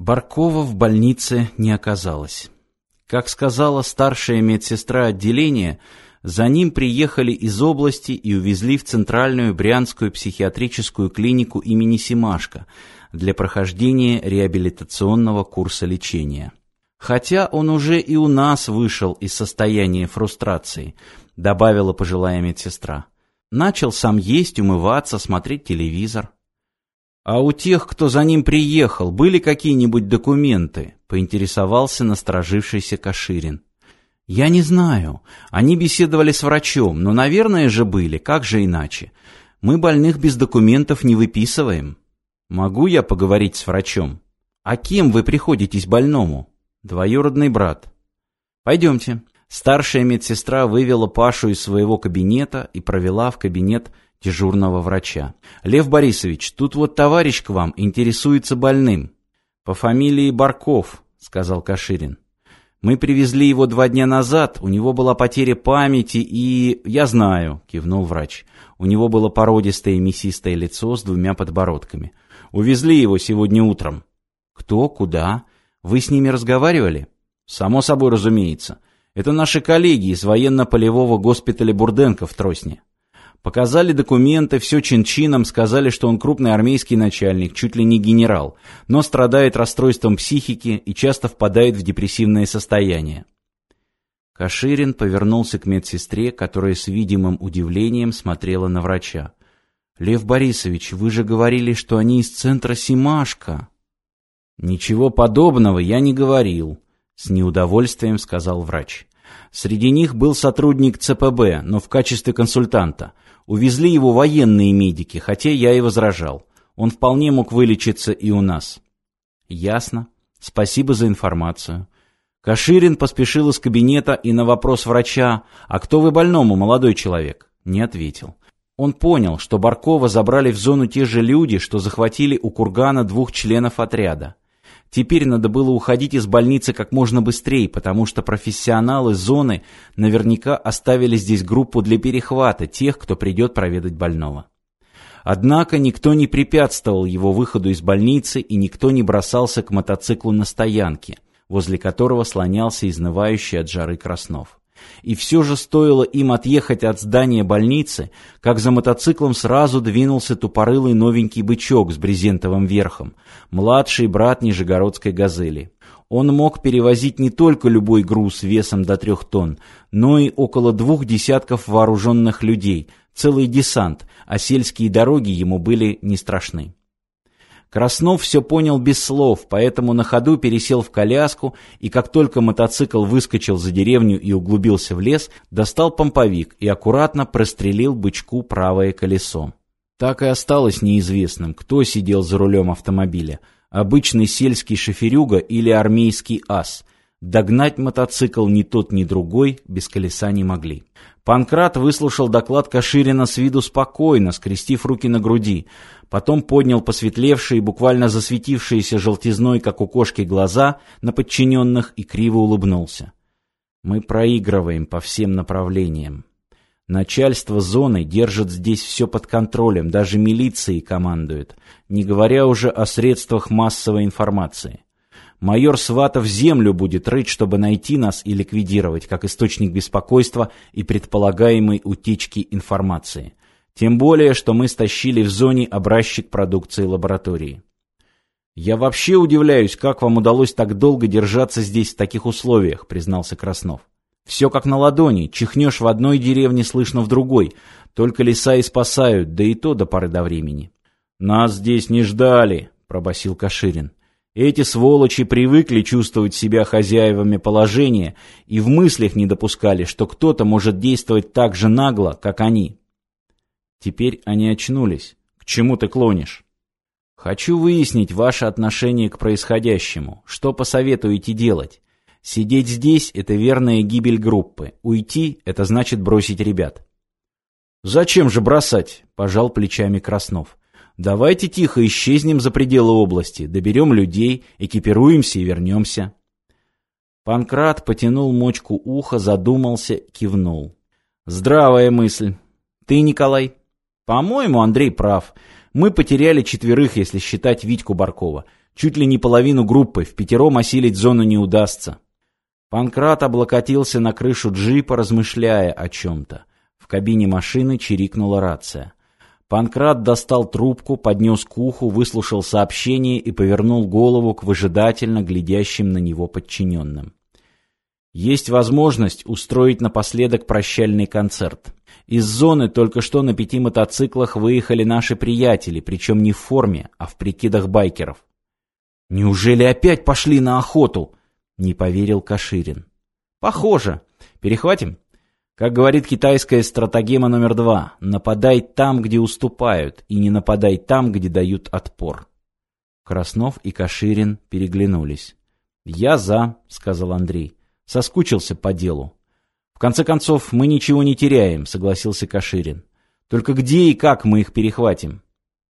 Баркова в больнице не оказалось. Как сказала старшая медсестра отделения, за ним приехали из области и увезли в Центральную Брянскую психиатрическую клинику имени Симашко для прохождения реабилитационного курса лечения. Хотя он уже и у нас вышел из состояния фрустрации, добавила пожилая медсестра. Начал сам есть, умываться, смотреть телевизор. «А у тех, кто за ним приехал, были какие-нибудь документы?» — поинтересовался насторожившийся Каширин. «Я не знаю. Они беседовали с врачом, но, наверное же, были. Как же иначе? Мы больных без документов не выписываем. Могу я поговорить с врачом? А кем вы приходитесь больному? Двоюродный брат. Пойдемте». Старшая медсестра вывела Пашу из своего кабинета и провела в кабинет дежурного врача. «Лев Борисович, тут вот товарищ к вам интересуется больным». «По фамилии Барков», — сказал Каширин. «Мы привезли его два дня назад, у него была потеря памяти и...» «Я знаю», — кивнул врач. У него было породистое мясистое лицо с двумя подбородками. «Увезли его сегодня утром». «Кто? Куда? Вы с ними разговаривали?» «Само собой разумеется. Это наши коллеги из военно-полевого госпиталя Бурденко в Тросне». Показали документы, все чин-чином, сказали, что он крупный армейский начальник, чуть ли не генерал, но страдает расстройством психики и часто впадает в депрессивное состояние. Каширин повернулся к медсестре, которая с видимым удивлением смотрела на врача. «Лев Борисович, вы же говорили, что они из центра Симашка». «Ничего подобного я не говорил», — с неудовольствием сказал врач. Среди них был сотрудник ЦПБ, но в качестве консультанта. Увезли его военные медики, хотя я и возражал. Он вполне мог вылечиться и у нас. Ясно. Спасибо за информацию. Каширин поспешил из кабинета и на вопрос врача «А кто вы больному, молодой человек?» не ответил. Он понял, что Баркова забрали в зону те же люди, что захватили у Кургана двух членов отряда. Теперь надо было уходить из больницы как можно быстрее, потому что профессионалы зоны наверняка оставили здесь группу для перехвата тех, кто придет проведать больного. Однако никто не препятствовал его выходу из больницы и никто не бросался к мотоциклу на стоянке, возле которого слонялся изнывающий от жары Краснов. И все же стоило им отъехать от здания больницы, как за мотоциклом сразу двинулся тупорылый новенький бычок с брезентовым верхом, младший брат Нижегородской «Газели». Он мог перевозить не только любой груз весом до трех тонн, но и около двух десятков вооруженных людей, целый десант, а сельские дороги ему были не страшны. Краснов все понял без слов, поэтому на ходу пересел в коляску и как только мотоцикл выскочил за деревню и углубился в лес, достал помповик и аккуратно прострелил бычку правое колесо. Так и осталось неизвестным, кто сидел за рулем автомобиля – обычный сельский шоферюга или армейский ас. Догнать мотоцикл ни тот, ни другой без колеса не могли. Панкрат выслушал доклад Каширина с виду спокойно, скрестив руки на груди. Потом поднял посветлевшие, буквально засветившиеся желтизной, как у кошки, глаза на подчиненных и криво улыбнулся. «Мы проигрываем по всем направлениям. Начальство зоны держит здесь все под контролем, даже милиции командует, не говоря уже о средствах массовой информации. Майор Сватов землю будет рыть, чтобы найти нас и ликвидировать, как источник беспокойства и предполагаемой утечки информации. Тем более, что мы стащили в зоне образчик продукции лаборатории. «Я вообще удивляюсь, как вам удалось так долго держаться здесь в таких условиях», признался Краснов. «Все как на ладони, чихнешь в одной деревне, слышно в другой. Только леса и спасают, да и то до поры до времени». «Нас здесь не ждали», пробасил Каширин. Эти сволочи привыкли чувствовать себя хозяевами положения и в мыслях не допускали, что кто-то может действовать так же нагло, как они. Теперь они очнулись. К чему ты клонишь? Хочу выяснить ваше отношение к происходящему. Что посоветуете делать? Сидеть здесь – это верная гибель группы. Уйти – это значит бросить ребят. Зачем же бросать? Пожал плечами Краснов. Давайте тихо исчезнем за пределы области, доберем людей, экипируемся и вернемся. Панкрат потянул мочку уха, задумался, кивнул. Здравая мысль. Ты, Николай? По-моему, Андрей прав. Мы потеряли четверых, если считать Витьку Баркова. Чуть ли не половину группы, в пятером осилить зону не удастся. Панкрат облокотился на крышу джипа, размышляя о чем-то. В кабине машины чирикнула рация. Панкрат достал трубку, поднес к уху, выслушал сообщение и повернул голову к выжидательно глядящим на него подчиненным. Есть возможность устроить напоследок прощальный концерт. Из зоны только что на пяти мотоциклах выехали наши приятели, причем не в форме, а в прикидах байкеров. «Неужели опять пошли на охоту?» Не поверил Каширин. Похоже. Перехватим? Как говорит китайская стратегема номер два, нападай там, где уступают, и не нападай там, где дают отпор. Краснов и Каширин переглянулись. «Я за», — сказал Андрей. «Соскучился по делу». «В конце концов, мы ничего не теряем», — согласился Каширин. «Только где и как мы их перехватим?»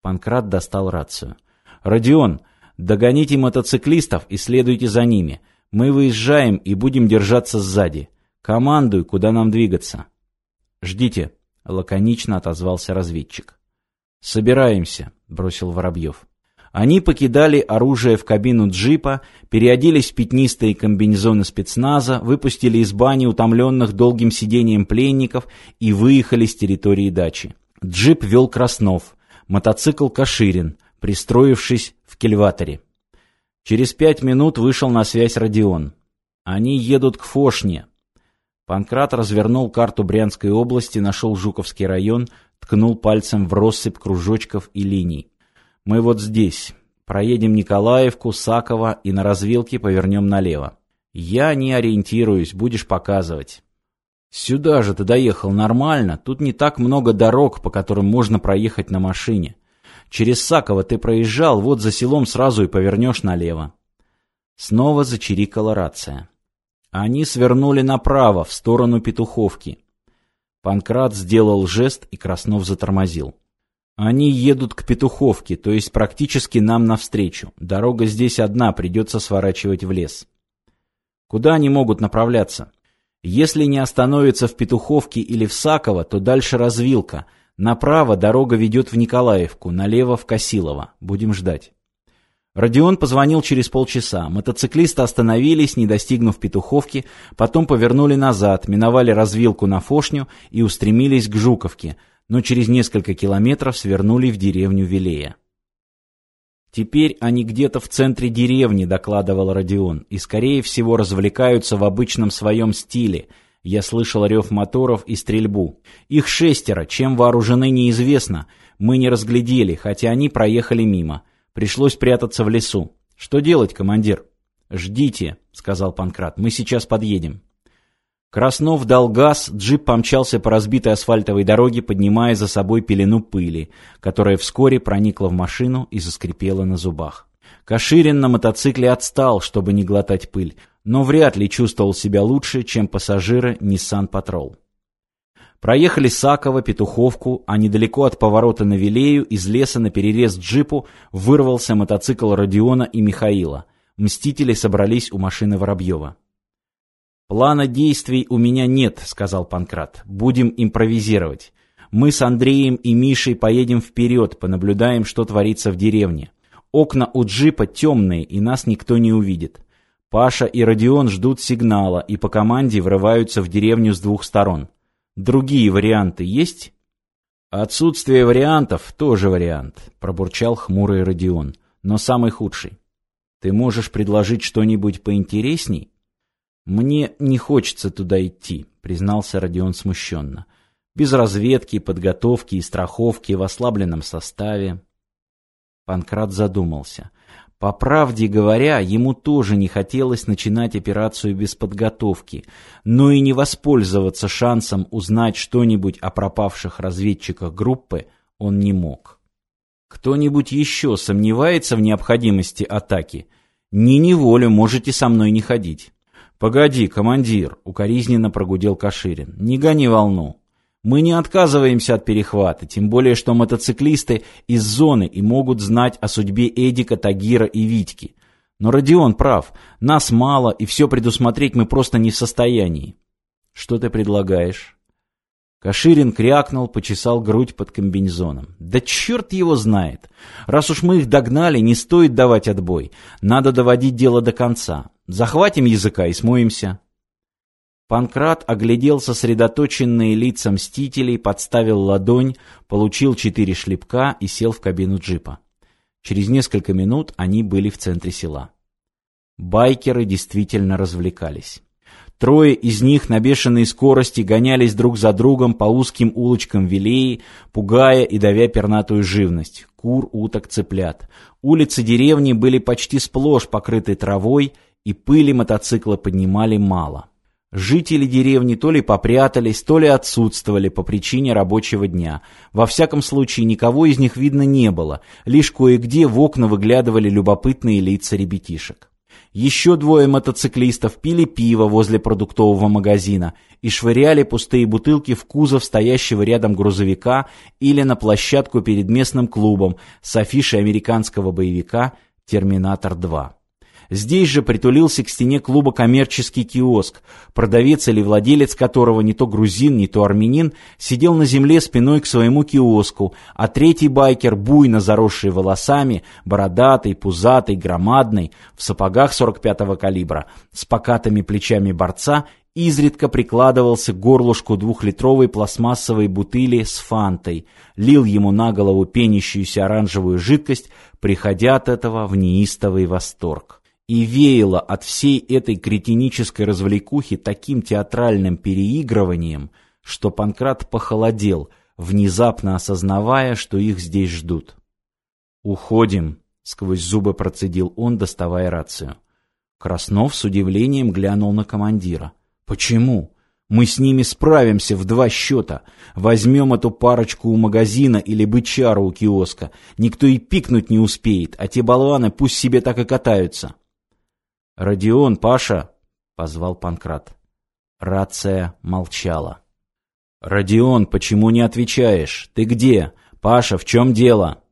Панкрат достал рацию. «Родион, догоните мотоциклистов и следуйте за ними. Мы выезжаем и будем держаться сзади. Командуй, куда нам двигаться. Ждите, лаконично отозвался разведчик. Собираемся, бросил Воробьев. Они покидали оружие в кабину джипа, переоделись в пятнистые комбинезоны спецназа, выпустили из бани утомленных долгим сидением пленников и выехали с территории дачи. Джип вел Краснов, мотоцикл Каширин, пристроившись в кельваторе. Через пять минут вышел на связь Родион. Они едут к Фошне. Панкрат развернул карту Брянской области, нашел Жуковский район, ткнул пальцем в россыпь кружочков и линий. Мы вот здесь. Проедем Николаевку, Саково и на развилке повернем налево. Я не ориентируюсь, будешь показывать. Сюда же ты доехал нормально, тут не так много дорог, по которым можно проехать на машине. Через Саково ты проезжал, вот за селом сразу и повернешь налево. Снова зачирикала рация. Они свернули направо, в сторону Петуховки. Панкрат сделал жест, и Краснов затормозил. Они едут к Петуховке, то есть практически нам навстречу. Дорога здесь одна, придется сворачивать в лес. Куда они могут направляться? Если не остановятся в Петуховке или в Саково, то дальше развилка — Направо дорога ведет в Николаевку, налево в Косилово. Будем ждать. Родион позвонил через полчаса. Мотоциклисты остановились, не достигнув Петуховки, потом повернули назад, миновали развилку на Фошню и устремились к Жуковке, но через несколько километров свернули в деревню Вилея. «Теперь они где-то в центре деревни», — докладывал Родион, «и, скорее всего, развлекаются в обычном своем стиле — я слышал рев моторов и стрельбу. Их шестеро, чем вооружены неизвестно. Мы не разглядели, хотя они проехали мимо. Пришлось прятаться в лесу. Что делать, командир? Ждите, сказал Панкрат. Мы сейчас подъедем. Краснов дал газ, джип помчался по разбитой асфальтовой дороге, поднимая за собой пелену пыли, которая вскоре проникла в машину и заскрипела на зубах. Каширин на мотоцикле отстал, чтобы не глотать пыль но вряд ли чувствовал себя лучше, чем пассажиры Nissan Patrol. Проехали Саково, Петуховку, а недалеко от поворота на Вилею из леса на перерез джипу вырвался мотоцикл Родиона и Михаила. Мстители собрались у машины Воробьева. «Плана действий у меня нет», — сказал Панкрат. «Будем импровизировать. Мы с Андреем и Мишей поедем вперед, понаблюдаем, что творится в деревне. Окна у джипа темные, и нас никто не увидит. Паша и Родион ждут сигнала и по команде врываются в деревню с двух сторон. Другие варианты есть? Отсутствие вариантов тоже вариант, пробурчал хмурый Родион, но самый худший. Ты можешь предложить что-нибудь поинтересней? Мне не хочется туда идти, признался Родион смущенно. Без разведки, подготовки и страховки в ослабленном составе. Панкрат задумался. По правде говоря, ему тоже не хотелось начинать операцию без подготовки, но и не воспользоваться шансом узнать что-нибудь о пропавших разведчиках группы он не мог. Кто-нибудь еще сомневается в необходимости атаки? Не неволю можете со мной не ходить. Погоди, командир, укоризненно прогудел Каширин. Не гони волну. Мы не отказываемся от перехвата, тем более что мотоциклисты из зоны и могут знать о судьбе Эдика, Тагира и Витьки. Но Родион прав, нас мало, и все предусмотреть мы просто не в состоянии. Что ты предлагаешь? Каширин крякнул, почесал грудь под комбинезоном. «Да черт его знает! Раз уж мы их догнали, не стоит давать отбой. Надо доводить дело до конца. Захватим языка и смоемся». Панкрат оглядел сосредоточенные лица мстителей, подставил ладонь, получил четыре шлепка и сел в кабину джипа. Через несколько минут они были в центре села. Байкеры действительно развлекались. Трое из них на бешеной скорости гонялись друг за другом по узким улочкам Вилеи, пугая и давя пернатую живность – кур, уток, цыплят. Улицы деревни были почти сплошь покрыты травой, и пыли мотоцикла поднимали мало. Жители деревни то ли попрятались, то ли отсутствовали по причине рабочего дня. Во всяком случае, никого из них видно не было, лишь кое-где в окна выглядывали любопытные лица ребятишек. Еще двое мотоциклистов пили пиво возле продуктового магазина и швыряли пустые бутылки в кузов стоящего рядом грузовика или на площадку перед местным клубом с афишей американского боевика «Терминатор 2». Здесь же притулился к стене клуба коммерческий киоск, продавец или владелец которого не то грузин, не то армянин, сидел на земле спиной к своему киоску, а третий байкер, буйно заросший волосами, бородатый, пузатый, громадный, в сапогах 45-го калибра, с покатыми плечами борца, изредка прикладывался к горлышку двухлитровой пластмассовой бутыли с фантой, лил ему на голову пенящуюся оранжевую жидкость, приходя от этого в неистовый восторг и веяло от всей этой кретинической развлекухи таким театральным переигрыванием, что Панкрат похолодел, внезапно осознавая, что их здесь ждут. «Уходим», — сквозь зубы процедил он, доставая рацию. Краснов с удивлением глянул на командира. «Почему? Мы с ними справимся в два счета. Возьмем эту парочку у магазина или бычару у киоска. Никто и пикнуть не успеет, а те болваны пусть себе так и катаются». «Родион, Паша!» — позвал Панкрат. Рация молчала. «Родион, почему не отвечаешь? Ты где? Паша, в чем дело?»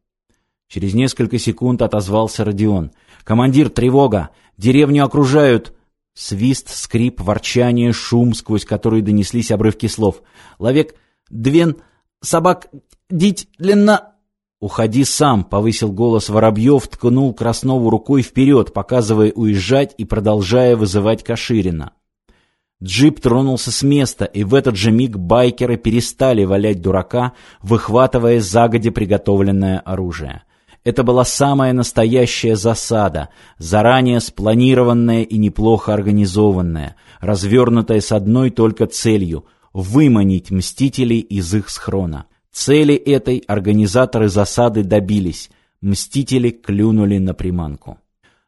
Через несколько секунд отозвался Родион. «Командир, тревога! Деревню окружают!» Свист, скрип, ворчание, шум, сквозь который донеслись обрывки слов. «Ловек, двен, собак, дить, длинна...» «Уходи сам», — повысил голос Воробьев, ткнул Краснову рукой вперед, показывая уезжать и продолжая вызывать Каширина. Джип тронулся с места, и в этот же миг байкеры перестали валять дурака, выхватывая загоди приготовленное оружие. Это была самая настоящая засада, заранее спланированная и неплохо организованная, развернутая с одной только целью — выманить мстителей из их схрона. Цели этой организаторы засады добились. Мстители клюнули на приманку.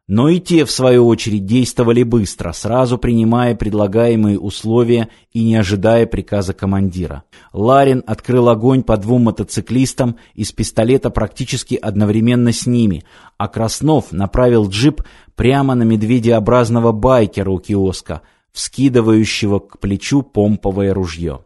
Но и те, в свою очередь, действовали быстро, сразу принимая предлагаемые условия и не ожидая приказа командира. Ларин открыл огонь по двум мотоциклистам из пистолета практически одновременно с ними, а Краснов направил джип прямо на медведеобразного байкера у киоска, вскидывающего к плечу помповое ружье.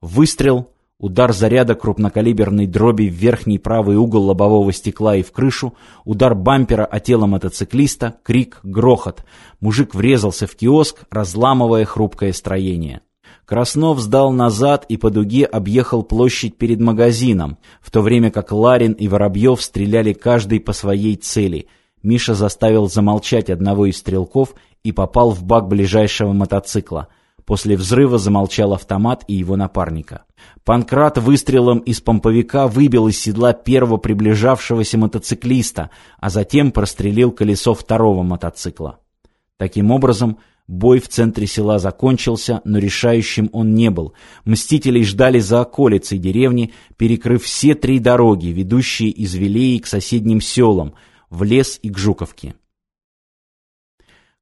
Выстрел, Удар заряда крупнокалиберной дроби в верхний правый угол лобового стекла и в крышу, удар бампера о тело мотоциклиста, крик, грохот. Мужик врезался в киоск, разламывая хрупкое строение. Краснов сдал назад и по дуге объехал площадь перед магазином, в то время как Ларин и Воробьев стреляли каждый по своей цели. Миша заставил замолчать одного из стрелков и попал в бак ближайшего мотоцикла – После взрыва замолчал автомат и его напарника. Панкрат выстрелом из помповика выбил из седла первого приближавшегося мотоциклиста, а затем прострелил колесо второго мотоцикла. Таким образом, бой в центре села закончился, но решающим он не был. Мстителей ждали за околицей деревни, перекрыв все три дороги, ведущие из Вилеи к соседним селам, в лес и к Жуковке.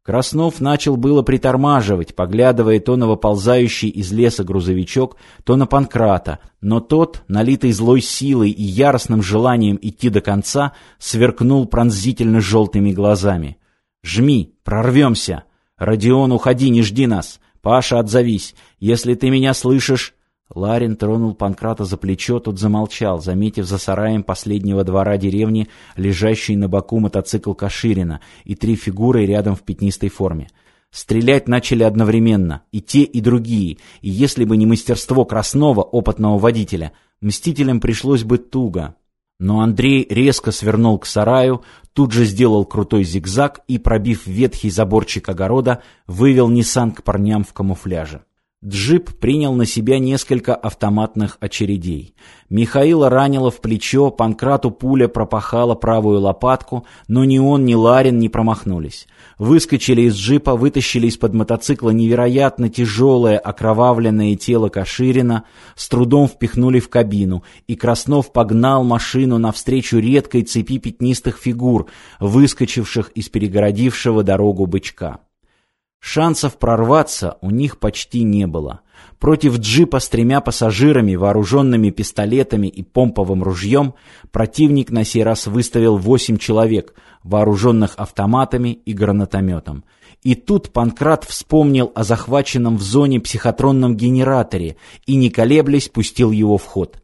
Краснов начал было притормаживать, поглядывая то на выползающий из леса грузовичок, то на Панкрата, но тот, налитый злой силой и яростным желанием идти до конца, сверкнул пронзительно желтыми глазами. «Жми, прорвемся! Родион, уходи, не жди нас! Паша, отзовись! Если ты меня слышишь...» Ларин тронул Панкрата за плечо, тот замолчал, заметив за сараем последнего двора деревни лежащий на боку мотоцикл Каширина и три фигуры рядом в пятнистой форме. Стрелять начали одновременно, и те, и другие, и если бы не мастерство Краснова, опытного водителя, мстителям пришлось бы туго. Но Андрей резко свернул к сараю, тут же сделал крутой зигзаг и, пробив ветхий заборчик огорода, вывел Ниссан к парням в камуфляже. Джип принял на себя несколько автоматных очередей. Михаила ранило в плечо, Панкрату пуля пропахала правую лопатку, но ни он, ни Ларин не промахнулись. Выскочили из джипа, вытащили из-под мотоцикла невероятно тяжелое окровавленное тело Каширина, с трудом впихнули в кабину, и Краснов погнал машину навстречу редкой цепи пятнистых фигур, выскочивших из перегородившего дорогу бычка. Шансов прорваться у них почти не было. Против джипа с тремя пассажирами, вооруженными пистолетами и помповым ружьем, противник на сей раз выставил восемь человек, вооруженных автоматами и гранатометом. И тут Панкрат вспомнил о захваченном в зоне психотронном генераторе и, не колеблясь, пустил его в ход.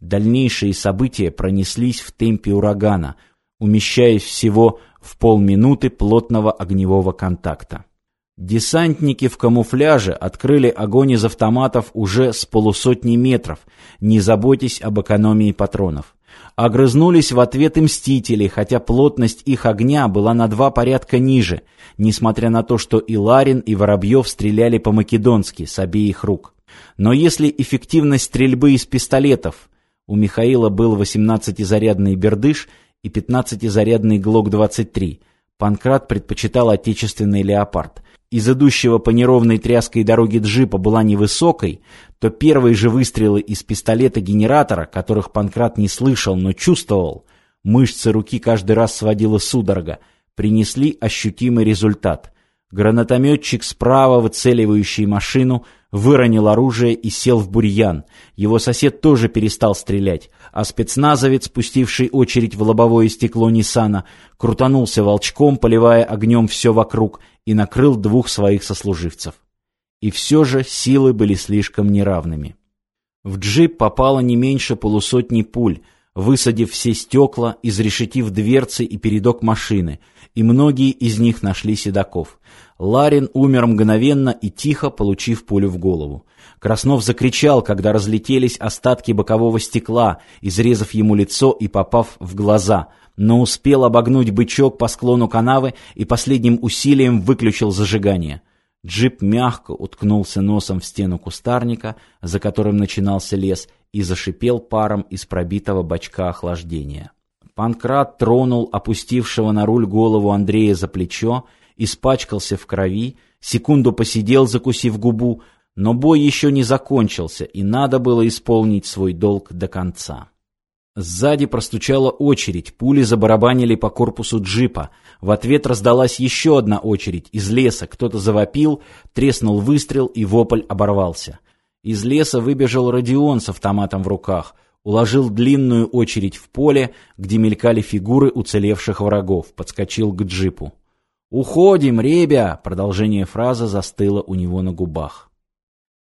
Дальнейшие события пронеслись в темпе урагана, умещаясь всего в полминуты плотного огневого контакта. Десантники в камуфляже открыли огонь из автоматов уже с полусотни метров, не заботясь об экономии патронов. Огрызнулись в ответ и мстители, хотя плотность их огня была на два порядка ниже, несмотря на то, что и Ларин, и Воробьев стреляли по-македонски с обеих рук. Но если эффективность стрельбы из пистолетов у Михаила был 18-зарядный «Бердыш» и 15-зарядный «Глок-23», Панкрат предпочитал отечественный «Леопард», из идущего по неровной тряской дороге джипа была невысокой, то первые же выстрелы из пистолета-генератора, которых Панкрат не слышал, но чувствовал, мышцы руки каждый раз сводила судорога, принесли ощутимый результат. Гранатометчик справа, выцеливающий машину, выронил оружие и сел в бурьян. Его сосед тоже перестал стрелять, а спецназовец, спустивший очередь в лобовое стекло Ниссана, крутанулся волчком, поливая огнем все вокруг, и накрыл двух своих сослуживцев. И все же силы были слишком неравными. В джип попало не меньше полусотни пуль, высадив все стекла, изрешетив дверцы и передок машины, и многие из них нашли седаков. Ларин умер мгновенно и тихо, получив пулю в голову. Краснов закричал, когда разлетелись остатки бокового стекла, изрезав ему лицо и попав в глаза, но успел обогнуть бычок по склону канавы и последним усилием выключил зажигание. Джип мягко уткнулся носом в стену кустарника, за которым начинался лес, и зашипел паром из пробитого бачка охлаждения. Панкрат тронул опустившего на руль голову Андрея за плечо, испачкался в крови, секунду посидел, закусив губу, но бой еще не закончился, и надо было исполнить свой долг до конца. Сзади простучала очередь, пули забарабанили по корпусу джипа. В ответ раздалась еще одна очередь. Из леса кто-то завопил, треснул выстрел, и вопль оборвался. Из леса выбежал Родион с автоматом в руках, уложил длинную очередь в поле, где мелькали фигуры уцелевших врагов, подскочил к джипу. «Уходим, ребя!» — продолжение фразы застыло у него на губах.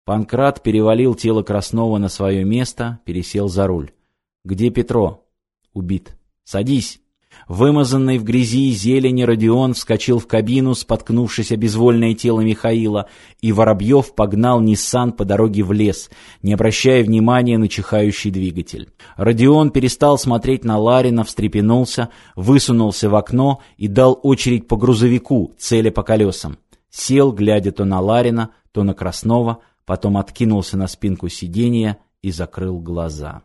Панкрат перевалил тело Краснова на свое место, пересел за руль. «Где Петро?» «Убит». «Садись». Вымазанный в грязи и зелени Родион вскочил в кабину, споткнувшись о безвольное тело Михаила, и Воробьев погнал Ниссан по дороге в лес, не обращая внимания на чихающий двигатель. Родион перестал смотреть на Ларина, встрепенулся, высунулся в окно и дал очередь по грузовику, целя по колесам. Сел, глядя то на Ларина, то на Краснова, потом откинулся на спинку сиденья и закрыл глаза.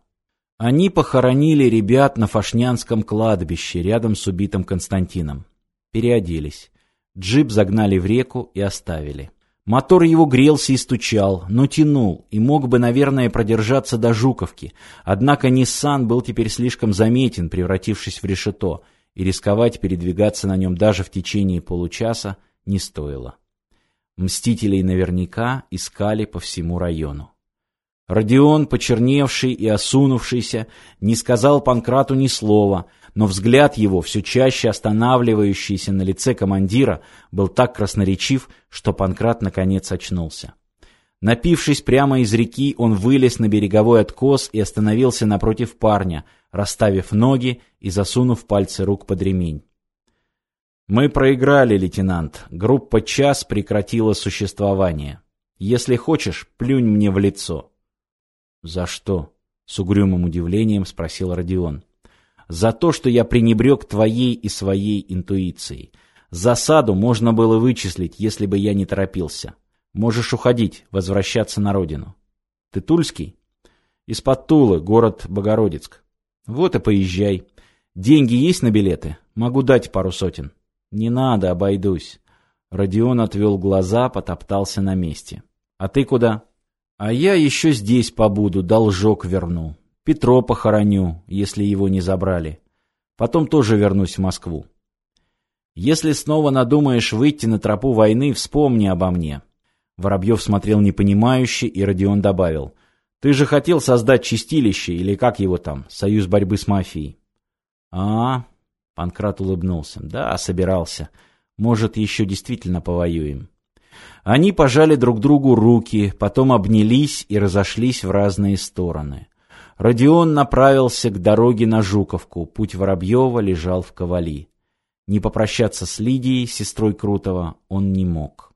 Они похоронили ребят на Фашнянском кладбище рядом с убитым Константином. Переоделись. Джип загнали в реку и оставили. Мотор его грелся и стучал, но тянул, и мог бы, наверное, продержаться до Жуковки. Однако Ниссан был теперь слишком заметен, превратившись в решето, и рисковать передвигаться на нем даже в течение получаса не стоило. Мстителей наверняка искали по всему району. Родион, почерневший и осунувшийся, не сказал Панкрату ни слова, но взгляд его, все чаще останавливающийся на лице командира, был так красноречив, что Панкрат наконец очнулся. Напившись прямо из реки, он вылез на береговой откос и остановился напротив парня, расставив ноги и засунув пальцы рук под ремень. Мы проиграли, лейтенант. Группа «Час» прекратила существование. Если хочешь, плюнь мне в лицо. За что? С угрюмым удивлением спросил Родион. За то, что я пренебрег твоей и своей интуицией. Засаду можно было вычислить, если бы я не торопился. Можешь уходить, возвращаться на родину. Ты Тульский? Из-под Тулы, город Богородицк. Вот и поезжай. Деньги есть на билеты? Могу дать пару сотен. Не надо, обойдусь. Родион отвел глаза, потоптался на месте. А ты куда? А я еще здесь побуду, должок верну. Петро похороню, если его не забрали. Потом тоже вернусь в Москву. Если снова надумаешь выйти на тропу войны, вспомни обо мне. Воробьев смотрел непонимающе, и Родион добавил. «Ты же хотел создать чистилище, или как его там, союз борьбы с мафией?» «А, Панкрат улыбнулся. «Да, собирался. Может, еще действительно повоюем». Они пожали друг другу руки, потом обнялись и разошлись в разные стороны. Родион направился к дороге на Жуковку, путь Воробьева лежал в Ковали. Не попрощаться с Лидией, сестрой Крутого, он не мог.